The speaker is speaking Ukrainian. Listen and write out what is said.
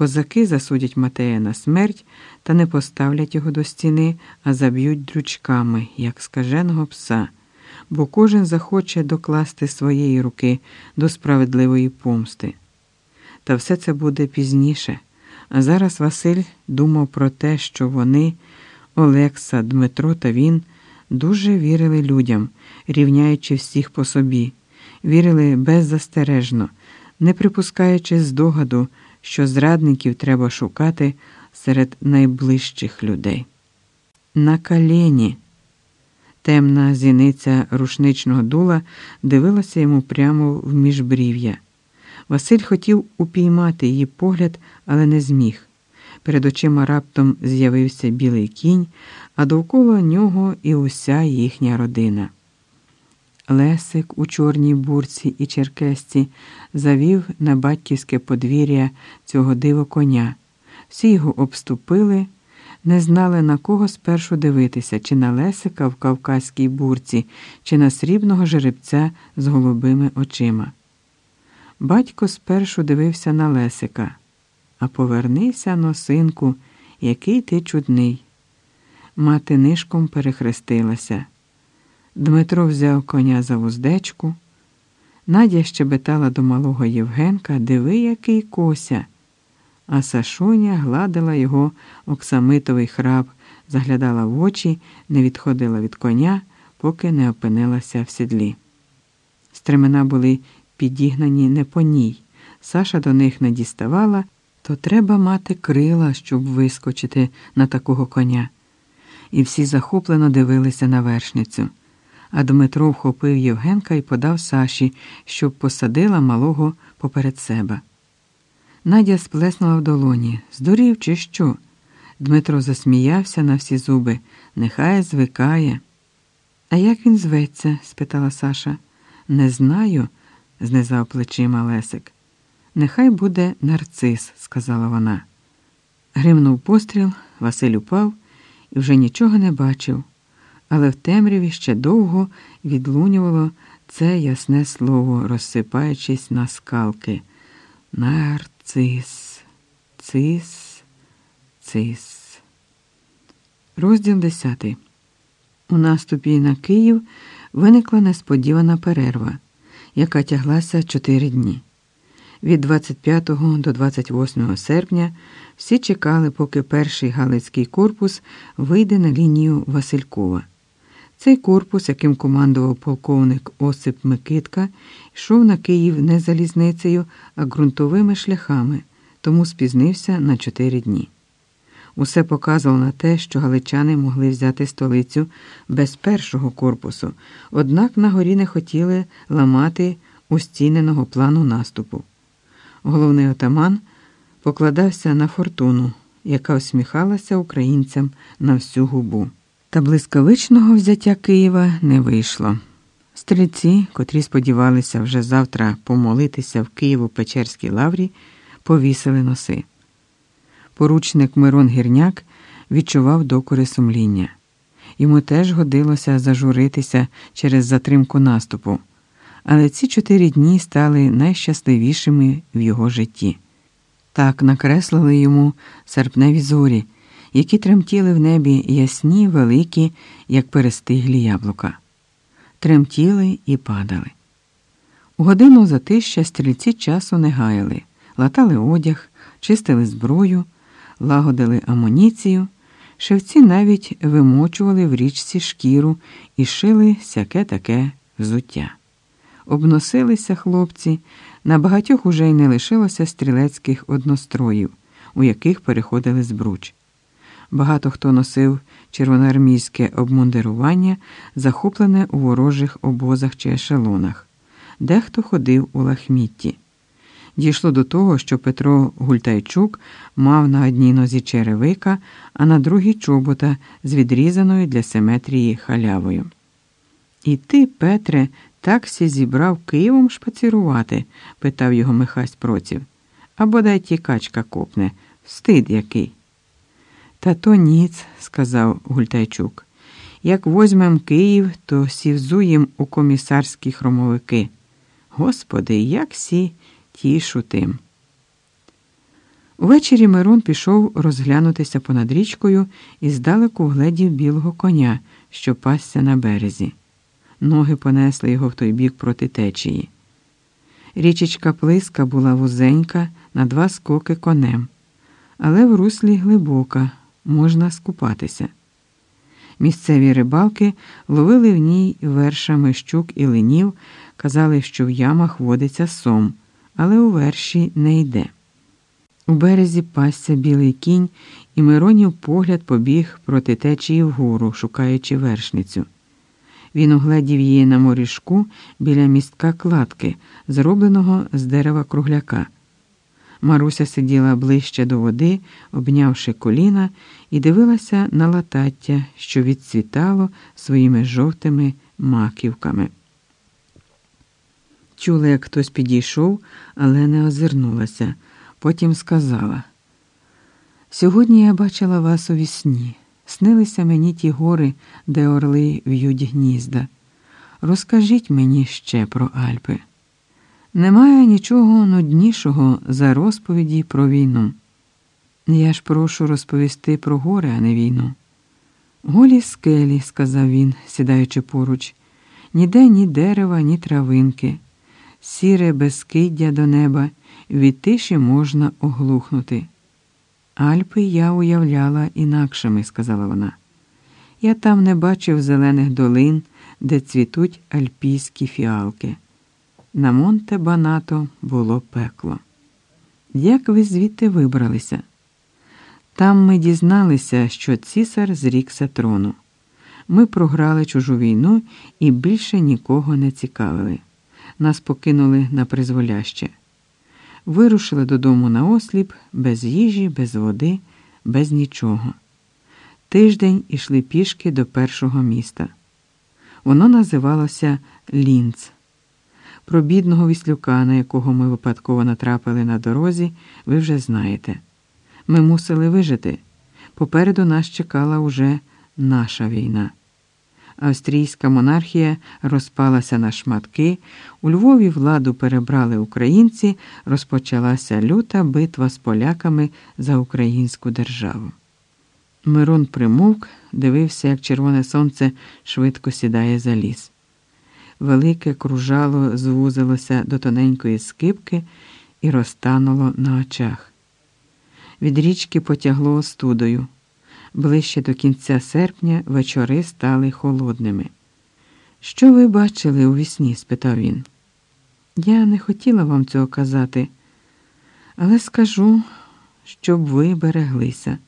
Козаки засудять Матея на смерть та не поставлять його до стіни, а заб'ють дрючками, як скаженого пса, бо кожен захоче докласти своєї руки до справедливої помсти. Та все це буде пізніше. А зараз Василь думав про те, що вони, Олекса, Дмитро та він, дуже вірили людям, рівняючи всіх по собі, вірили беззастережно, не припускаючи здогаду, що зрадників треба шукати серед найближчих людей. На колені. Темна зіниця рушничного дула дивилася йому прямо в міжбрів'я. Василь хотів упіймати її погляд, але не зміг. Перед очима раптом з'явився білий кінь, а довкола нього і уся їхня родина. Лесик у чорній бурці і черкесці завів на батьківське подвір'я цього диво коня. Всі його обступили, не знали, на кого спершу дивитися, чи на Лесика в кавказькій бурці, чи на срібного жеребця з голубими очима. Батько спершу дивився на Лесика, а повернися, носинку, який ти чудний. Мати нишком перехрестилася. Дмитро взяв коня за вуздечку. Надя щебетала до малого Євгенка Диви, який кося. А Сашуня гладила його оксамитовий храб, заглядала в очі, не відходила від коня, поки не опинилася в сідлі. Стремена були підігнані не по ній. Саша до них не діставала, то треба мати крила, щоб вискочити на такого коня. І всі захоплено дивилися на вершницю. А Дмитро вхопив Євгенка і подав Саші, щоб посадила малого поперед себе. Надя сплеснула в долоні. Здурів, чи що? Дмитро засміявся на всі зуби. Нехай звикає. А як він зветься? спитала Саша. Не знаю, знизав плечима Лесик. Нехай буде нарцис, сказала вона. Гримнув постріл, Василь упав і вже нічого не бачив але в темряві ще довго відлунювало це ясне слово, розсипаючись на скалки. Нарцис, цис, цис. Розділ 10. У наступі на Київ виникла несподівана перерва, яка тяглася чотири дні. Від 25 до 28 серпня всі чекали, поки перший Галицький корпус вийде на лінію Василькова. Цей корпус, яким командував полковник Осип Микитка, йшов на Київ не залізницею, а ґрунтовими шляхами, тому спізнився на чотири дні. Усе показувало на те, що галичани могли взяти столицю без першого корпусу, однак на горі не хотіли ламати устіненого плану наступу. Головний отаман покладався на фортуну, яка усміхалася українцям на всю губу. Та блискавичного взяття Києва не вийшло. Стрільці, котрі сподівалися вже завтра помолитися в Києво-Печерській лаврі, повісили носи. Поручник Мирон Гірняк відчував докори сумління. Йому теж годилося зажуритися через затримку наступу, але ці чотири дні стали найщасливішими в його житті. Так накреслили йому серпневі зорі які тремтіли в небі ясні, великі, як перестиглі яблука. Тремтіли і падали. У годину затища стрільці часу не гаяли, латали одяг, чистили зброю, лагодили амуніцію, шевці навіть вимочували в річці шкіру і шили сяке таке взуття. Обносилися хлопці, на багатьох уже й не лишилося стрілецьких одностроїв, у яких переходили збруч. Багато хто носив червоноармійське обмундирування, захоплене у ворожих обозах чи ешелонах, дехто ходив у лахмітті. Дійшло до того, що Петро Гультайчук мав на одній нозі черевика, а на другій чобота з відрізаною для симетрії халявою. І ти, Петре, так сі зібрав Києвом шпацірувати? питав його Михась Проців. Або дай тікачка копне, встид який. Та то ніц, сказав Гультайчук. Як возьмем Київ, то сівзуєм у комісарські хромовики. Господи, як сі тішу тим. Увечері Мирон пішов розглянутися понад річкою і здалеку вгледів білого коня, що пасся на березі. Ноги понесли його в той бік проти течії. Річечка Плиска була вузенька на два скоки конем, але в руслі глибока, можна скупатися. Місцеві рибалки ловили в ній вершами щук і линів, казали, що в ямах водиться сом, але у верші не йде. У березі пасся білий кінь, і Миронів погляд побіг проти течії вгору, шукаючи вершницю. Він угледів її на морішку біля містка кладки, зробленого з дерева кругляка. Маруся сиділа ближче до води, обнявши коліна, і дивилася на латаття, що відцвітало своїми жовтими маківками. Чула, як хтось підійшов, але не озирнулася. Потім сказала: Сьогодні я бачила вас у вісні. Снилися мені ті гори, де орли в'ють гнізда. Розкажіть мені ще про Альпи. Немає нічого нуднішого за розповіді про війну. Я ж прошу розповісти про гори, а не війну. Голі скелі, сказав він, сідаючи поруч, ніде ні дерева, ні травинки, сіре безкиддя до неба, від тиші можна оглухнути. Альпи я уявляла інакшими, сказала вона. Я там не бачив зелених долин, де цвітуть альпійські фіалки. На Монте Банато було пекло. Як ви звідти вибралися? Там ми дізналися, що цісар зрікся трону. Ми програли чужу війну і більше нікого не цікавили. Нас покинули на призволяще. Вирушили додому на осліп, без їжі, без води, без нічого. Тиждень ішли пішки до першого міста. Воно називалося Лінц. Про бідного віслюка, на якого ми випадково натрапили на дорозі, ви вже знаєте. Ми мусили вижити. Попереду нас чекала уже наша війна. Австрійська монархія розпалася на шматки, у Львові владу перебрали українці, розпочалася люта битва з поляками за українську державу. Мирон примовк, дивився, як червоне сонце швидко сідає за ліс. Велике кружало звузилося до тоненької скипки і розтануло на очах. Від річки потягло остудою. Ближче до кінця серпня вечори стали холодними. Що ви бачили у вісні? спитав він. Я не хотіла вам цього казати, але скажу, щоб ви береглися.